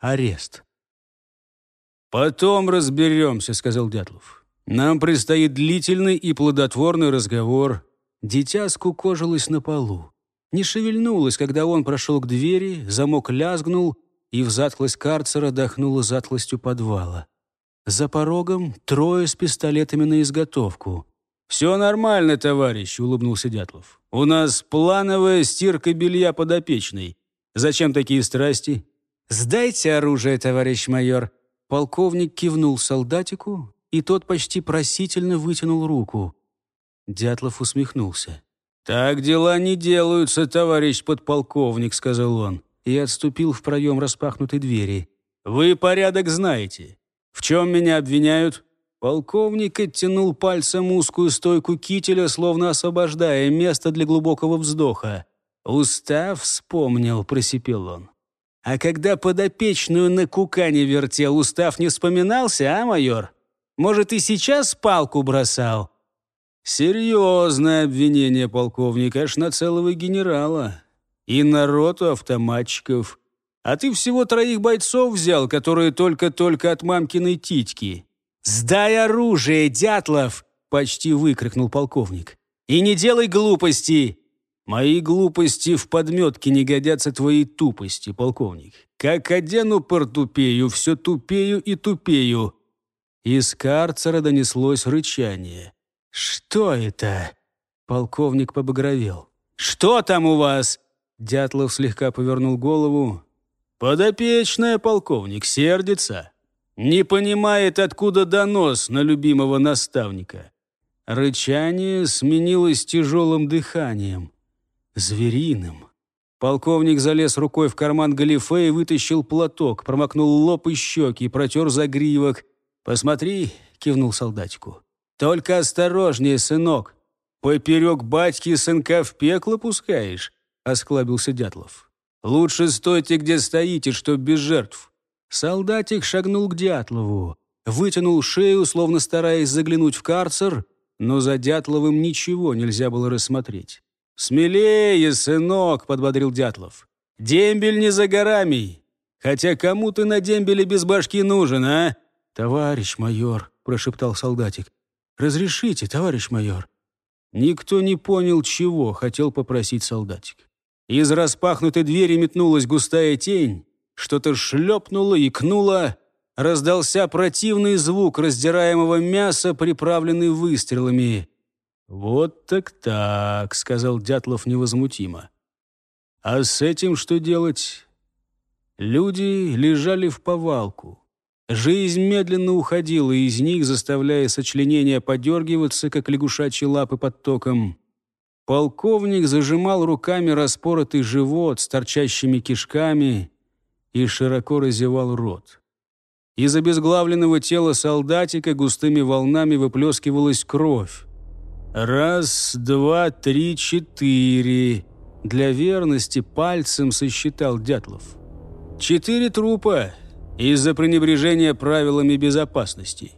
арест. «Потом разберемся», — сказал Дятлов. «Нам предстоит длительный и плодотворный разговор». Дитя скукожилось на полу. Не шевельнулось, когда он прошел к двери, замок лязгнул, и в затхлость карцера дохнуло затхлостью подвала. За порогом трое с пистолетами на изготовку. «Все нормально, товарищ», — улыбнулся Дятлов. «У нас плановая стирка белья подопечной. Зачем такие страсти?» «Сдайте оружие, товарищ майор». Полковник кивнул солдатику, и тот почти просительно вытянул руку. Дятлов усмехнулся. «Так дела не делаются, товарищ подполковник», — сказал он, и отступил в проем распахнутой двери. «Вы порядок знаете. В чем меня обвиняют?» Полковник оттянул пальцем узкую стойку кителя, словно освобождая место для глубокого вздоха. «Устав вспомнил», — просипел он. «А когда подопечную на кукане вертел, устав не вспоминался, а, майор? Может, и сейчас палку бросал?» «Серьезное обвинение, полковник, аж на целого генерала. И на роту автоматчиков. А ты всего троих бойцов взял, которые только-только от мамкиной титьки. «Сдай оружие, Дятлов!» — почти выкрикнул полковник. «И не делай глупости!» «Мои глупости в подметке не годятся твоей тупости, полковник. Как одену портупею, все тупею и тупею». Из карцера донеслось рычание. «Что это?» Полковник побагровел. «Что там у вас?» Дятлов слегка повернул голову. «Подопечная, полковник, сердится. Не понимает, откуда донос на любимого наставника. Рычание сменилось тяжелым дыханием. Звериным. Полковник залез рукой в карман галифе и вытащил платок, промокнул лоб и щеки, протер загривок. «Посмотри», — кивнул солдатику. «Только осторожнее, сынок. Поперек батьки сынка в пекло пускаешь», — осклабился Дятлов. «Лучше стойте, где стоите, чтоб без жертв. Солдатик шагнул к Дятлову, вытянул шею, словно стараясь заглянуть в карцер, но за Дятловым ничего нельзя было рассмотреть. «Смелее, сынок!» — подбодрил Дятлов. «Дембель не за горами! Хотя кому ты на дембеле без башки нужен, а?» «Товарищ майор», — прошептал солдатик. «Разрешите, товарищ майор». Никто не понял, чего хотел попросить солдатик. Из распахнутой двери метнулась густая тень, что-то шлепнуло, икнуло. Раздался противный звук раздираемого мяса, приправленный выстрелами. «Вот так так», — сказал Дятлов невозмутимо. «А с этим что делать?» Люди лежали в повалку. Жизнь медленно уходила из них, заставляя сочленения подергиваться, как лягушачьи лапы под током. Полковник зажимал руками распоротый живот с торчащими кишками и широко разевал рот. Из обезглавленного тела солдатика густыми волнами выплескивалась кровь. «Раз, два, три, четыре...» Для верности пальцем сосчитал Дятлов. «Четыре трупа из-за пренебрежения правилами безопасности.